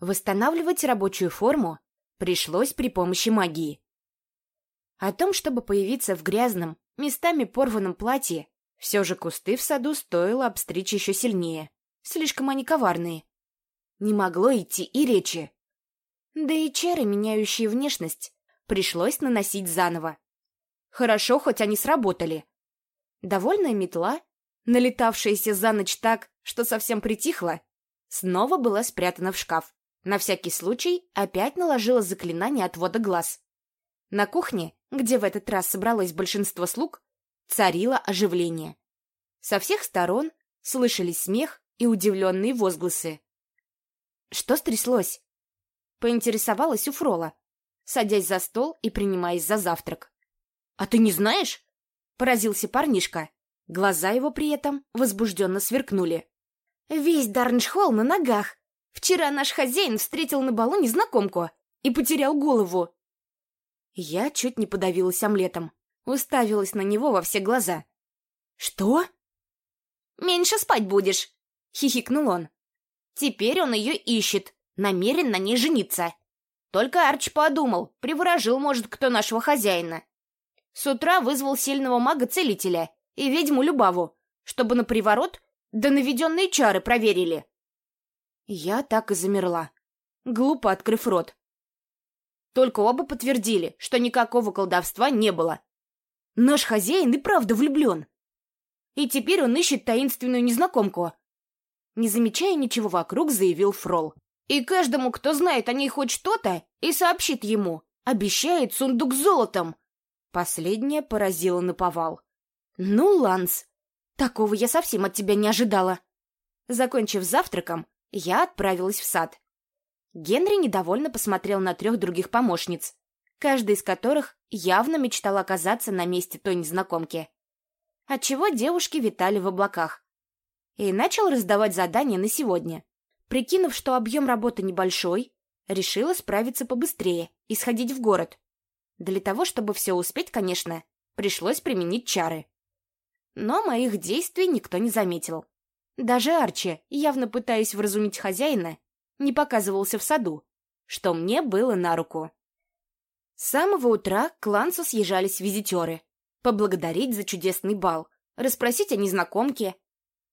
Восстанавливать рабочую форму пришлось при помощи магии. О том, чтобы появиться в грязном, местами порванном платье, все же кусты в саду стоило обстричь еще сильнее. Слишком они коварные. Не могло идти и речи. Да и чары, меняющие внешность, пришлось наносить заново. Хорошо, хоть они сработали. Довольная метла, налетавшаяся за ночь так, что совсем притихла, снова была спрятана в шкаф. На всякий случай опять наложила заклинание отвода глаз. На кухне, где в этот раз собралось большинство слуг, царило оживление. Со всех сторон слышались смех и удивленные возгласы. Что стряслось? Поинтересовалась у Фрола, садясь за стол и принимаясь за завтрак. «А ты не знаешь?» — поразился парнишка. Глаза его при этом возбужденно сверкнули. «Весь Дарншхолл на ногах. Вчера наш хозяин встретил на балу незнакомку и потерял голову». Я чуть не подавилась омлетом, уставилась на него во все глаза. «Что?» «Меньше спать будешь», — хихикнул он. «Теперь он ее ищет, намерен на ней жениться. Только Арч подумал, приворожил, может, кто нашего хозяина. С утра вызвал сильного мага-целителя и ведьму Любаву, чтобы на приворот да наведенные чары проверили. Я так и замерла, глупо открыв рот. Только оба подтвердили, что никакого колдовства не было. Наш хозяин и правда влюблен. И теперь он ищет таинственную незнакомку. Не замечая ничего вокруг, заявил Фрол. И каждому, кто знает о ней хоть что-то и сообщит ему, обещает сундук с золотом. Последнее поразило наповал. «Ну, Ланс, такого я совсем от тебя не ожидала». Закончив завтраком, я отправилась в сад. Генри недовольно посмотрел на трех других помощниц, каждая из которых явно мечтала оказаться на месте той незнакомки. Отчего девушки витали в облаках. И начал раздавать задания на сегодня. Прикинув, что объем работы небольшой, решила справиться побыстрее и сходить в город. Для того, чтобы все успеть, конечно, пришлось применить чары. Но моих действий никто не заметил. Даже Арчи, явно пытаясь вразумить хозяина, не показывался в саду, что мне было на руку. С самого утра к Лансу съезжались визитеры. Поблагодарить за чудесный бал, расспросить о незнакомке,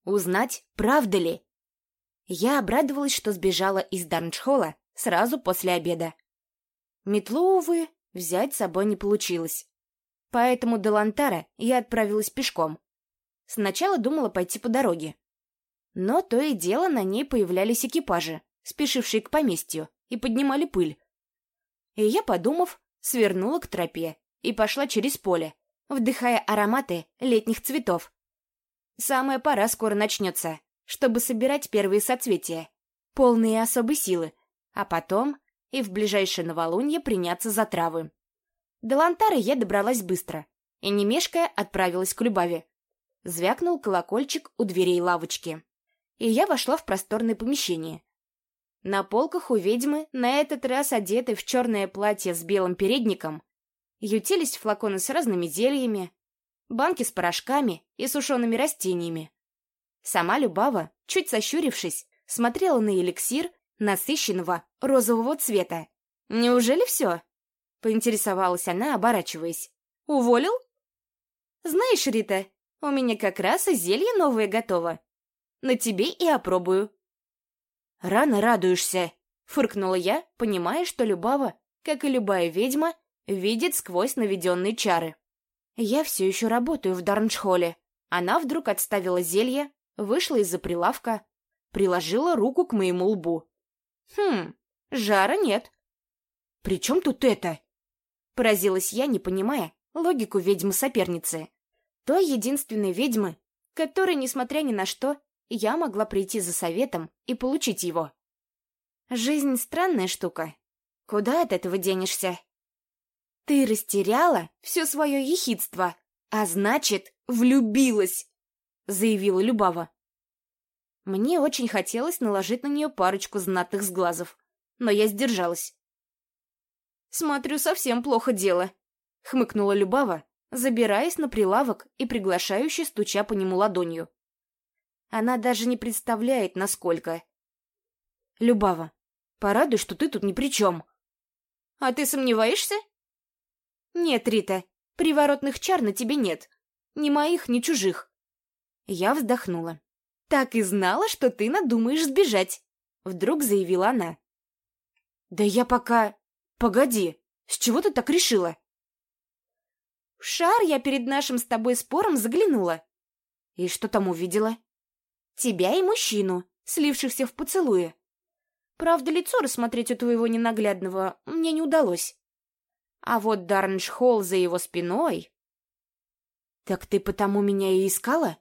узнать, правда ли, я обрадовалась, что сбежала из Дарнчхола сразу после обеда. Метлу, увы, взять с собой не получилось. Поэтому до Лантара я отправилась пешком. Сначала думала пойти по дороге. Но то и дело на ней появлялись экипажи, спешившие к поместью, и поднимали пыль. И я, подумав, свернула к тропе и пошла через поле, вдыхая ароматы летних цветов. Самая пора скоро начнется чтобы собирать первые соцветия, полные особой силы, а потом и в ближайшее новолунье приняться за травы. До Лантары я добралась быстро и, не мешкая, отправилась к Любави. Звякнул колокольчик у дверей лавочки, и я вошла в просторное помещение. На полках у ведьмы, на этот раз одетой в черное платье с белым передником, ютились флаконы с разными зельями, банки с порошками и сушеными растениями. Сама Любава, чуть сощурившись, смотрела на эликсир насыщенного розового цвета. «Неужели все?» — поинтересовалась она, оборачиваясь. «Уволил?» «Знаешь, Рита, у меня как раз и зелье новое готово. На тебе и опробую». «Рано радуешься», — фыркнула я, понимая, что Любава, как и любая ведьма, видит сквозь наведенные чары. «Я все еще работаю в Дарншхоле». Она вдруг отставила зелье, вышла из-за прилавка, приложила руку к моему лбу. «Хм, жара нет». «При чем тут это?» Поразилась я, не понимая логику ведьмы-соперницы. Той единственной ведьмы, которой, несмотря ни на что, я могла прийти за советом и получить его. Жизнь странная штука. Куда от этого денешься? Ты растеряла все свое ехидство, а значит, влюбилась. — заявила Любава. Мне очень хотелось наложить на нее парочку знатных сглазов, но я сдержалась. «Смотрю, совсем плохо дело», — хмыкнула Любава, забираясь на прилавок и приглашающе стуча по нему ладонью. Она даже не представляет, насколько. «Любава, Порадуй, что ты тут ни при чем. А ты сомневаешься? Нет, Рита, приворотных чар на тебе нет. Ни моих, ни чужих. Я вздохнула. Так и знала, что ты надумаешь сбежать. Вдруг заявила она. Да я пока... Погоди, с чего ты так решила? В шар я перед нашим с тобой спором заглянула. И что там увидела? Тебя и мужчину, слившихся в поцелуе. Правда, лицо рассмотреть у твоего ненаглядного мне не удалось. А вот Дарншхолл за его спиной... Так ты потому меня и искала?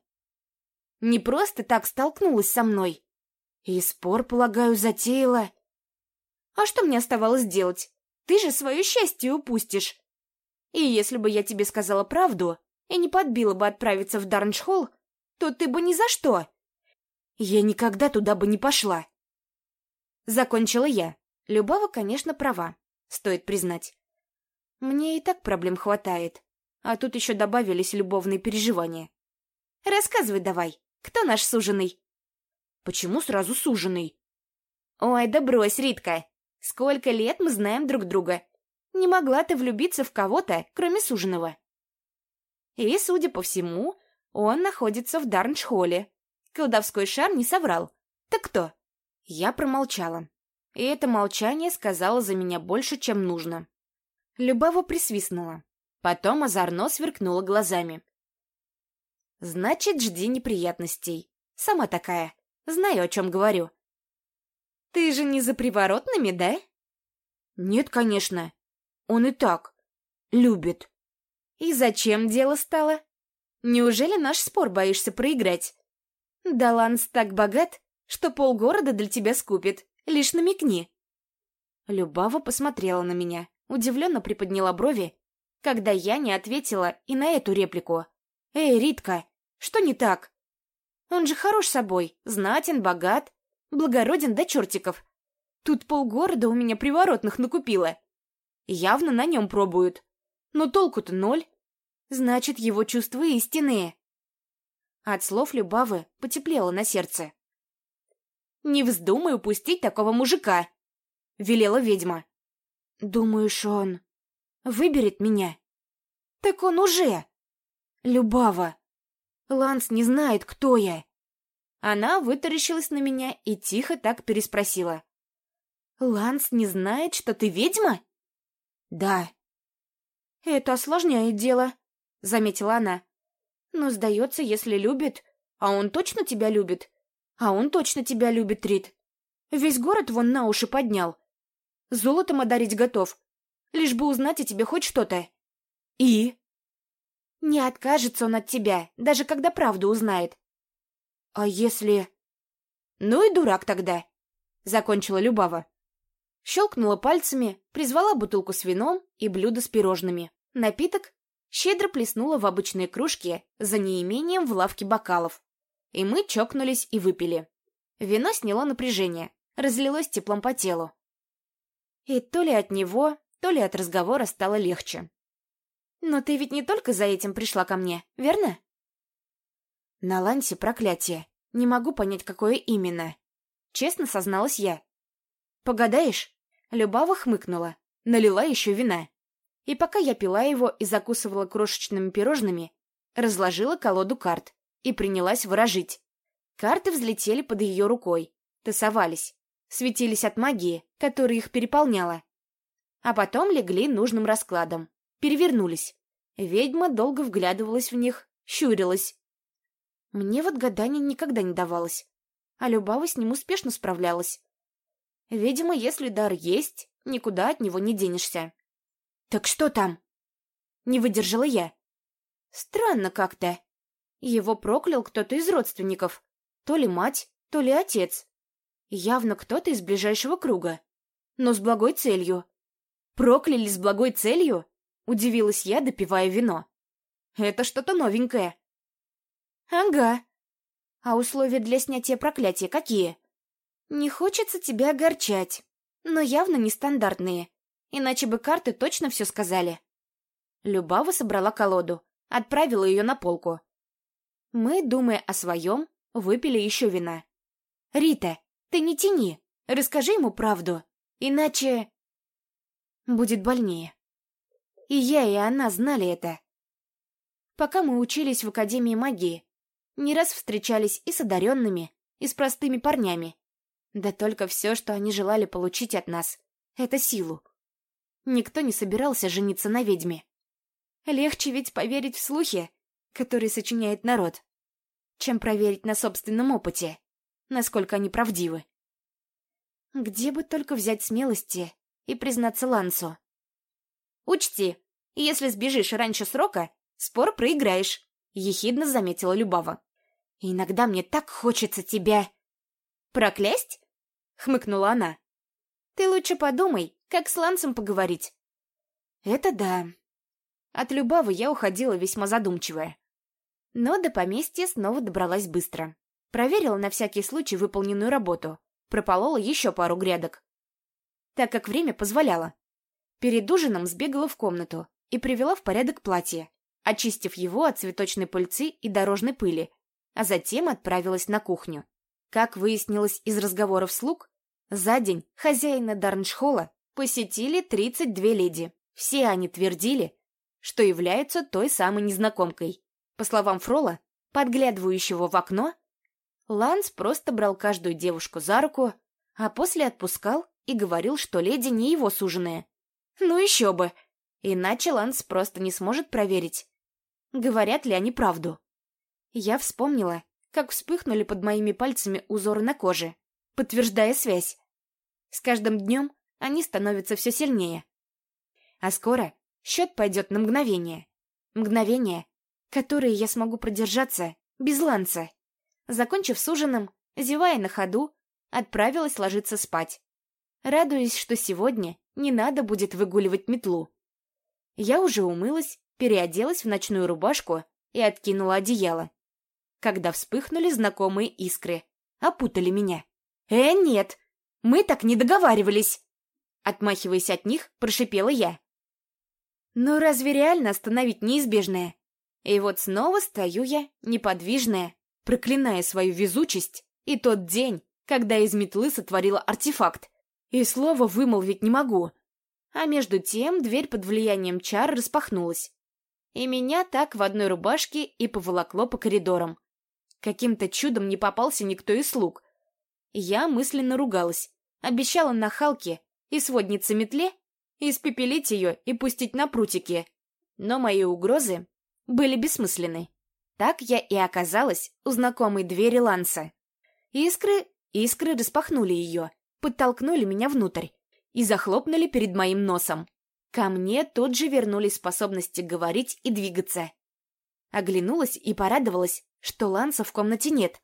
Не просто так столкнулась со мной. И спор, полагаю, затеяла. А что мне оставалось делать? Ты же свое счастье упустишь. И если бы я тебе сказала правду и не подбила бы отправиться в Дарншхолл, то ты бы ни за что. Я никогда туда бы не пошла. Закончила я. Любава, конечно, права, стоит признать. Мне и так проблем хватает, а тут еще добавились любовные переживания. Рассказывай давай, кто наш суженый? Почему сразу суженый? Ой, да брось, Ритка. Сколько лет мы знаем друг друга. Не могла ты влюбиться в кого-то, кроме суженого. И, судя по всему, он находится в Дарншхолле. Колдовской шар не соврал. Так кто? Я промолчала. И это молчание сказало за меня больше, чем нужно. Любава присвистнула. Потом озорно сверкнула глазами. «Значит, жди неприятностей. Сама такая. Знаю, о чем говорю». «Ты же не за приворотными, да?» «Нет, конечно. Он и так. Любит». «И зачем дело стало? Неужели наш спор боишься проиграть? Даланс так богат, что полгорода для тебя скупит. Лишь намекни». Любава посмотрела на меня, удивленно приподняла брови, когда я не ответила и на эту реплику. «Эй, Ритка, что не так? Он же хорош собой, знатен, богат, благороден до чертиков. Тут полгорода у меня приворотных накупило. Явно на нем пробуют. Но толку-то ноль. Значит, его чувства истинные». От слов Любавы потеплело на сердце. «Не вздумай упустить такого мужика!» — велела ведьма. «Думаешь, он выберет меня?» «Так он уже!» «Любава! Ланс не знает, кто я!» Она вытаращилась на меня и тихо так переспросила. «Ланс не знает, что ты ведьма?» «Да». «Это осложняет дело», — заметила она. «Но, сдается, если любит, а он точно тебя любит, а он точно тебя любит, Рит. Весь город вон на уши поднял. Золотом одарить готов. Лишь бы узнать о тебе хоть что-то. И? Не откажется он от тебя, даже когда правду узнает. А если... Ну и дурак тогда, закончила Любава. Щелкнула пальцами, призвала бутылку с вином и блюдо с пирожными. Напиток щедро плеснула в обычные кружки за неимением в лавке бокалов. И мы чокнулись и выпили. Вино сняло напряжение, разлилось теплом по телу. И то ли от него, то ли от разговора стало легче. «Но ты ведь не только за этим пришла ко мне, верно?» «На Лансе проклятие. Не могу понять, какое именно». Честно созналась я. «Погадаешь?» Любава хмыкнула, налила еще вина. И пока я пила его и закусывала крошечными пирожными, разложила колоду карт и принялась выражить. Карты взлетели под ее рукой, тасовались, светились от магии, которая их переполняла. А потом легли нужным раскладом, перевернулись. Ведьма долго вглядывалась в них, щурилась. Мне вот гадание никогда не давалось, а Любава с ним успешно справлялась. Видимо, если дар есть, никуда от него не денешься. «Так что там?» Не выдержала я. Странно как-то. Его проклял кто-то из родственников. То ли мать, то ли отец. Явно кто-то из ближайшего круга. Но с благой целью. Прокляли с благой целью? Удивилась я, допивая вино. Это что-то новенькое. Ага. А условия для снятия проклятия какие? Не хочется тебя огорчать, но явно нестандартные. Иначе бы карты точно все сказали. Любава собрала колоду, отправила ее на полку. Мы, думая о своем, выпили еще вина. «Рита, ты не тяни, расскажи ему правду. Иначе... будет больнее. И я, и она знали это. Пока мы учились в Академии магии, не раз встречались и с одаренными, и с простыми парнями. Да только все, что они желали получить от нас, — это силу. Никто не собирался жениться на ведьме. Легче ведь поверить в слухи, которые сочиняет народ, чем проверить на собственном опыте, насколько они правдивы. Где бы только взять смелости и признаться Лансу. «Учти, если сбежишь раньше срока, спор проиграешь», — ехидно заметила Любава. «Иногда мне так хочется тебя...» «Проклясть?» — хмыкнула она. «Ты лучше подумай, как с Лансом поговорить». «Это да». От Любавы я уходила весьма задумчивая. Но до поместья снова добралась быстро. Проверила на всякий случай выполненную работу. Прополола еще пару грядок. Так как время позволяло. Перед ужином сбегала в комнату и привела в порядок платье, очистив его от цветочной пыльцы и дорожной пыли, а затем отправилась на кухню. Как выяснилось из разговоров слуг, за день хозяина Дарншхола посетили 32 леди. Все они твердили, что являются той самой незнакомкой. По словам Фрола, подглядывающего в окно, Ланс просто брал каждую девушку за руку, а после отпускал и говорил, что леди не его суженая. Ну еще бы! Иначе Ланс просто не сможет проверить, говорят ли они правду. Я вспомнила, как вспыхнули под моими пальцами узоры на коже, подтверждая связь. С каждым днем они становятся все сильнее. А скоро счет пойдет на мгновение. Мгновение, которое я смогу продержаться без ланца. Закончив с ужином, зевая на ходу, отправилась ложиться спать. Радуясь, что сегодня не надо будет выгуливать метлу. Я уже умылась, переоделась в ночную рубашку и откинула одеяло. Когда вспыхнули знакомые искры, опутали меня. «Э, нет! Мы так не договаривались!» Отмахиваясь от них, прошипела я. Но разве реально остановить неизбежное? И вот снова стою я, неподвижная, проклиная свою везучесть и тот день, когда из метлы сотворила артефакт. И слова вымолвить не могу. А между тем дверь под влиянием чар распахнулась. И меня так в одной рубашке и поволокло по коридорам. Каким-то чудом не попался никто из слуг. Я мысленно ругалась, обещала нахалке и своднице метле испепелить ее и пустить на прутики. Но мои угрозы были бессмысленны. Так я и оказалась у знакомой двери Ланса. Искры, искры распахнули ее, подтолкнули меня внутрь и захлопнули перед моим носом. Ко мне тут же вернулись способности говорить и двигаться. Оглянулась и порадовалась, что Ланса в комнате нет.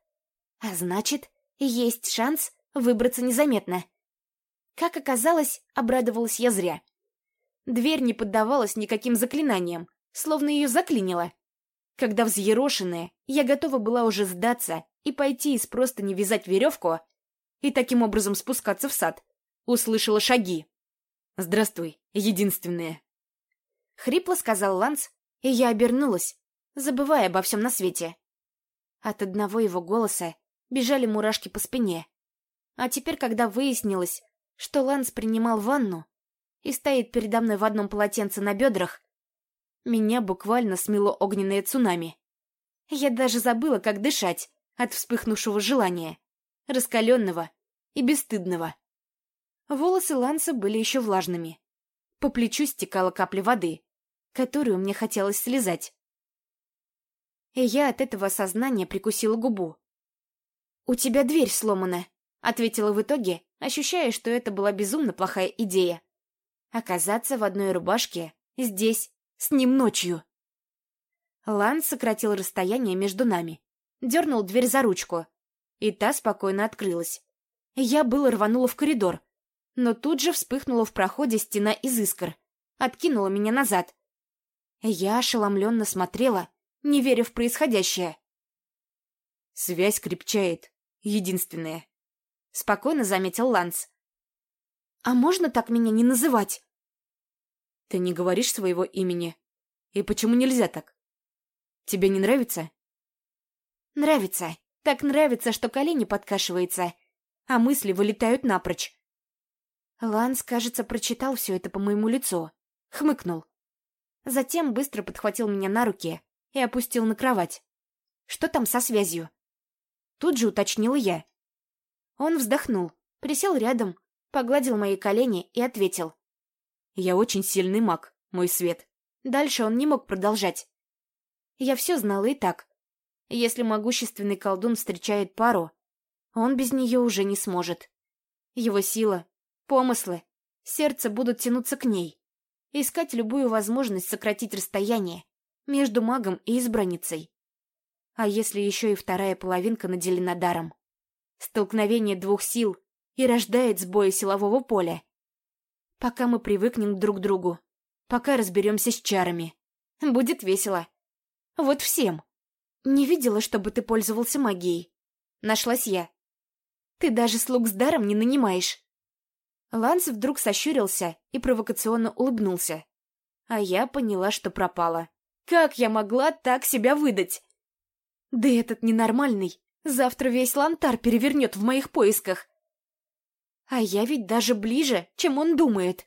А значит, есть шанс выбраться незаметно. Как оказалось, обрадовалась я зря. Дверь не поддавалась никаким заклинаниям, словно ее заклинило. Когда взъерошенная, я готова была уже сдаться и пойти из просто не вязать веревку и таким образом спускаться в сад, услышала шаги. «Здравствуй, единственная!» Хрипло сказал Ланс, и я обернулась, забывая обо всем на свете. От одного его голоса бежали мурашки по спине. А теперь, когда выяснилось, что Ланс принимал ванну и стоит передо мной в одном полотенце на бедрах, меня буквально смело огненное цунами. Я даже забыла, как дышать от вспыхнувшего желания, раскаленного и бесстыдного. Волосы Ланса были еще влажными. По плечу стекала капля воды, которую мне хотелось слезать. И я от этого осознания прикусила губу. «У тебя дверь сломана», — ответила в итоге, ощущая, что это была безумно плохая идея. Оказаться в одной рубашке здесь, с ним ночью. Лан сократил расстояние между нами, дернул дверь за ручку, и та спокойно открылась. Я было рванула в коридор, но тут же вспыхнула в проходе стена из искр, откинула меня назад. Я ошеломленно смотрела, не веря в происходящее. Связь крепчает, единственная. Спокойно заметил Ланс. «А можно так меня не называть?» «Ты не говоришь своего имени. И почему нельзя так? Тебе не нравится?» «Нравится. Так нравится, что колени подкашивается, а мысли вылетают напрочь». Ланс, кажется, прочитал все это по моему лицу. Хмыкнул. Затем быстро подхватил меня на руки и опустил на кровать. Что там со связью? Тут же уточнила я. Он вздохнул, присел рядом, погладил мои колени и ответил. «Я очень сильный маг, мой свет». Дальше он не мог продолжать. Я все знала и так. Если могущественный колдун встречает пару, он без нее уже не сможет. Его сила, помыслы, сердце будут тянуться к ней, искать любую возможность сократить расстояние между магом и избранницей. А если еще и вторая половинка наделена даром? Столкновение двух сил и рождает сбои силового поля. Пока мы привыкнем друг к другу, пока разберемся с чарами. Будет весело. Вот всем. Не видела, чтобы ты пользовался магией. Нашлась я. Ты даже слуг с даром не нанимаешь. Ланс вдруг сощурился и провокационно улыбнулся. А я поняла, что пропала. Как я могла так себя выдать? Да этот ненормальный завтра весь лантар перевернет в моих поисках. А я ведь даже ближе, чем он думает.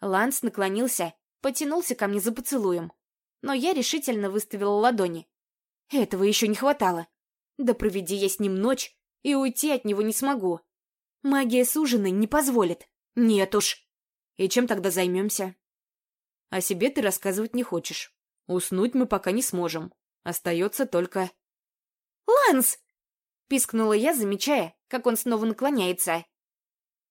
Ланс наклонился, потянулся ко мне за поцелуем. Но я решительно выставила ладони. Этого еще не хватало. Да проведи я с ним ночь, и уйти от него не смогу. Магия суженой не позволит. Нет уж. И чем тогда займемся? О себе ты рассказывать не хочешь. Уснуть мы пока не сможем. Остается только... «Ланс!» — пискнула я, замечая, как он снова наклоняется.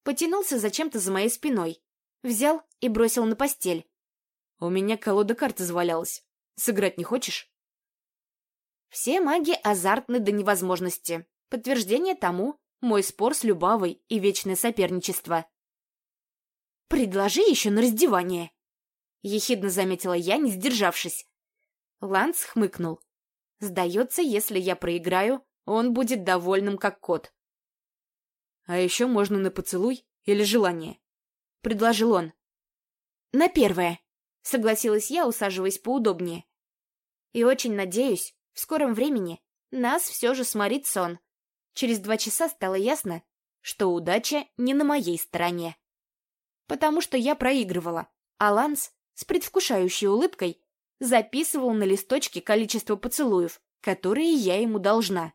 Потянулся зачем-то за моей спиной. Взял и бросил на постель. «У меня колода карт завалялась. Сыграть не хочешь?» Все маги азартны до невозможности. Подтверждение тому — мой спор с Любавой и вечное соперничество. «Предложи еще на раздевание!» — ехидно заметила я, не сдержавшись. Ланс хмыкнул. «Сдается, если я проиграю, он будет довольным, как кот». «А еще можно на поцелуй или желание», — предложил он. «На первое», — согласилась я, усаживаясь поудобнее. «И очень надеюсь, в скором времени нас все же сморит сон. Через два часа стало ясно, что удача не на моей стороне. Потому что я проигрывала, а Ланс с предвкушающей улыбкой записывал на листочке количество поцелуев, которые я ему должна.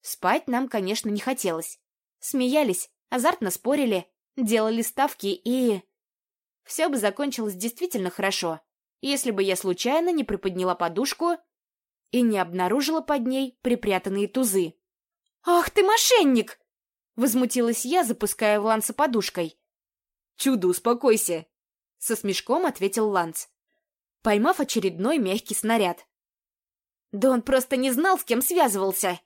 Спать нам, конечно, не хотелось. Смеялись, азартно спорили, делали ставки и... Все бы закончилось действительно хорошо, если бы я случайно не приподняла подушку и не обнаружила под ней припрятанные тузы. «Ах ты мошенник!» — возмутилась я, запуская в Ланса подушкой. «Чудо, успокойся!» Со смешком ответил Ланс, поймав очередной мягкий снаряд. Да он просто не знал, с кем связывался.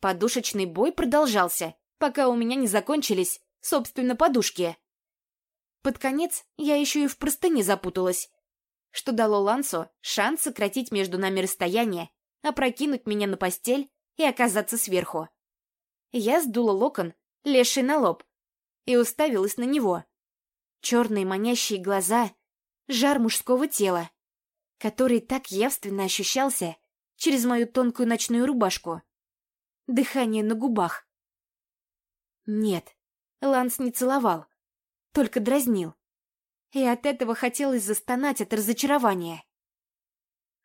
Подушечный бой продолжался, пока у меня не закончились, собственно, подушки. Под конец я еще и в простыне запуталась, что дало Лансу шанс сократить между нами расстояние, опрокинуть меня на постель и оказаться сверху. Я сдула локон, лезший на лоб, и уставилась на него черные манящие глаза, жар мужского тела, который так явственно ощущался через мою тонкую ночную рубашку. Дыхание на губах. Нет, Ланс не целовал, только дразнил. И от этого хотелось застонать от разочарования.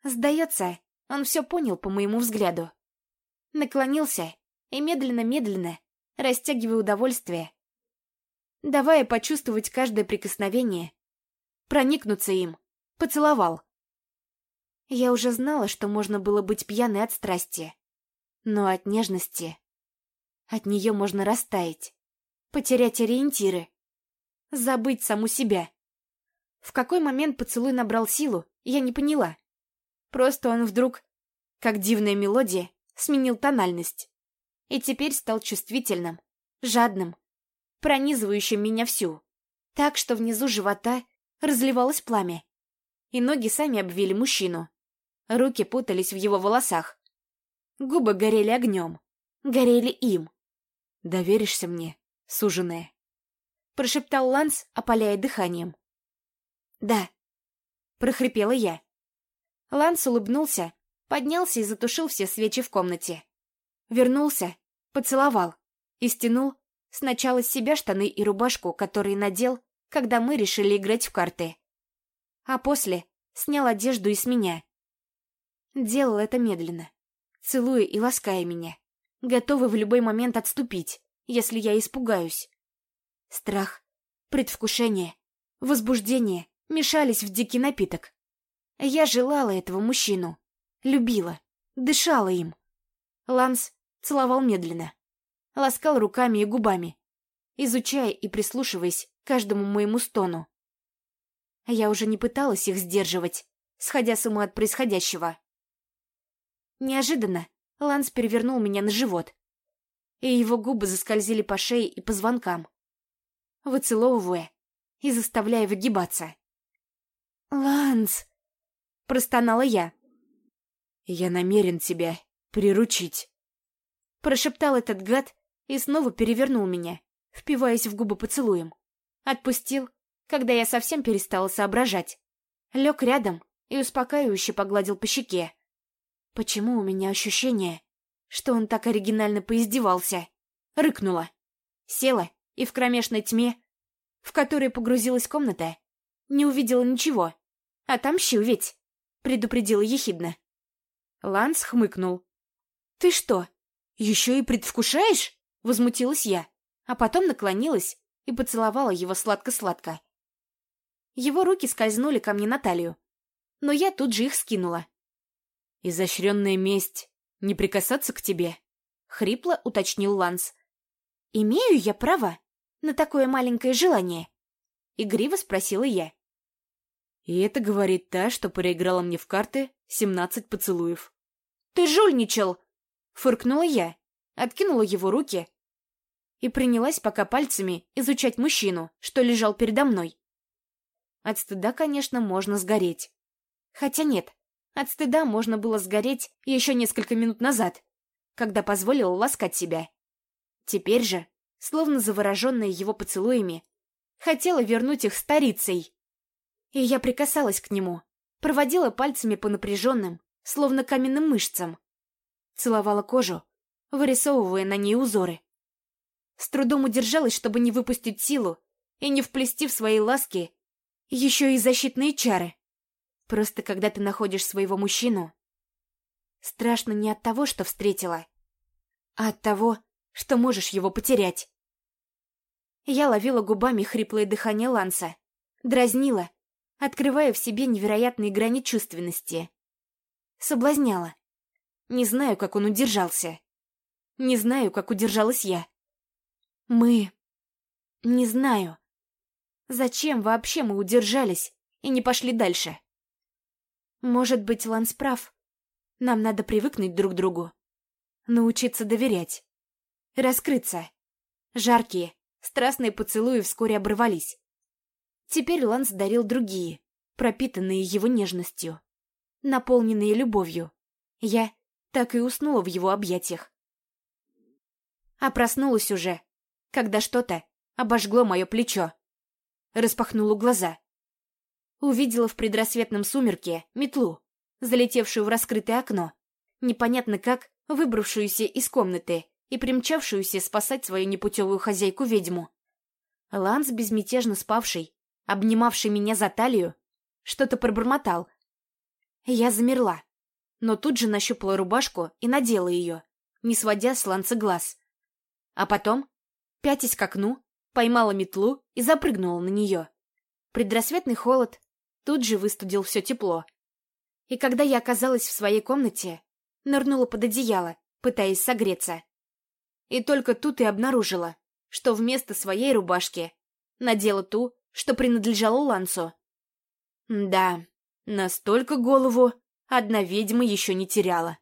Сдается, он все понял по моему взгляду. Наклонился и медленно-медленно, растягивая удовольствие, давая почувствовать каждое прикосновение, проникнуться им, поцеловал. Я уже знала, что можно было быть пьяной от страсти, но от нежности... От нее можно растаять, потерять ориентиры, забыть саму себя. В какой момент поцелуй набрал силу, я не поняла. Просто он вдруг, как дивная мелодия, сменил тональность. И теперь стал чувствительным, жадным, пронизывающим меня всю, так что внизу живота разливалось пламя. И ноги сами обвили мужчину. Руки путались в его волосах. Губы горели огнем. Горели им. «Доверишься мне, суженая?» Прошептал Ланс, опаляя дыханием. «Да», — прохрипела я. Ланс улыбнулся, поднялся и затушил все свечи в комнате. Вернулся, поцеловал и стянул Сначала с себя штаны и рубашку, которые надел, когда мы решили играть в карты. А после снял одежду и с меня. Делал это медленно, целуя и лаская меня, готовый в любой момент отступить, если я испугаюсь. Страх, предвкушение, возбуждение мешались в дикий напиток. Я желала этого мужчину, любила, дышала им. Ланс целовал медленно, ласкал руками и губами, изучая и прислушиваясь к каждому моему стону. Я уже не пыталась их сдерживать, сходя с ума от происходящего. Неожиданно Ланс перевернул меня на живот, и его губы заскользили по шее и позвонкам, выцеловывая и заставляя выгибаться. «Ланс!» — простонала я. «Я намерен тебя приручить», — прошептал этот гад и снова перевернул меня, впиваясь в губы поцелуем. Отпустил, когда я совсем перестала соображать. Лег рядом и успокаивающе погладил по щеке. Почему у меня ощущение, что он так оригинально поиздевался? Рыкнула. Села и в кромешной тьме, в которой погрузилась комната, не увидела ничего. «Отомщил ведь!» — предупредила ехидно. Ланс хмыкнул. «Ты что, еще и предвкушаешь?» — возмутилась я, а потом наклонилась и поцеловала его сладко-сладко. Его руки скользнули ко мне на талию, но я тут же их скинула. «Изощренная месть. Не прикасаться к тебе?» — хрипло уточнил Ланс. «Имею я право на такое маленькое желание?» — игриво спросила я. И это говорит та, что проиграла мне в карты семнадцать поцелуев. «Ты жульничал!» — фыркнула я, откинула его руки и принялась пока пальцами изучать мужчину, что лежал передо мной. От стыда, конечно, можно сгореть. Хотя нет, от стыда можно было сгореть еще несколько минут назад, когда позволила ласкать себя. Теперь же, словно завороженная его поцелуями, хотела вернуть их старицей. И я прикасалась к нему, проводила пальцами по напряженным, словно каменным мышцам. Целовала кожу, вырисовывая на ней узоры. С трудом удержалась, чтобы не выпустить силу и не вплести в свои ласки еще и защитные чары. Просто когда ты находишь своего мужчину, страшно не от того, что встретила, а от того, что можешь его потерять. Я ловила губами хриплое дыхание Ланса, дразнила, открывая в себе невероятные грани чувственности. Соблазняла. Не знаю, как он удержался. Не знаю, как удержалась я. Мы... Не знаю. Зачем вообще мы удержались и не пошли дальше? Может быть, Ланс прав. Нам надо привыкнуть друг к другу. Научиться доверять. Раскрыться. Жаркие, страстные поцелуи вскоре оборвались. Теперь Ланс дарил другие, пропитанные его нежностью, наполненные любовью. Я так и уснула в его объятиях. А проснулась уже, когда что-то обожгло мое плечо. Распахнула глаза. Увидела в предрассветном сумерке метлу, залетевшую в раскрытое окно, непонятно как выбравшуюся из комнаты и примчавшуюся спасать свою непутевую хозяйку-ведьму. Ланс, безмятежно спавший, обнимавший меня за талию, что-то пробормотал. Я замерла, но тут же нащупала рубашку и надела ее, не сводя с Ланца глаз. А потом, пятясь к окну, поймала метлу и запрыгнула на нее. Предрассветный холод тут же выстудил все тепло. И когда я оказалась в своей комнате, нырнула под одеяло, пытаясь согреться. И только тут и обнаружила, что вместо своей рубашки надела ту, что принадлежало Лансу. Да, настолько голову одна ведьма еще не теряла.